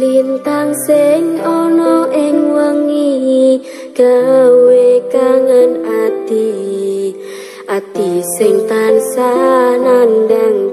lintang sing ana ing wengi gawe kangen ati. Ati sing tansah nandang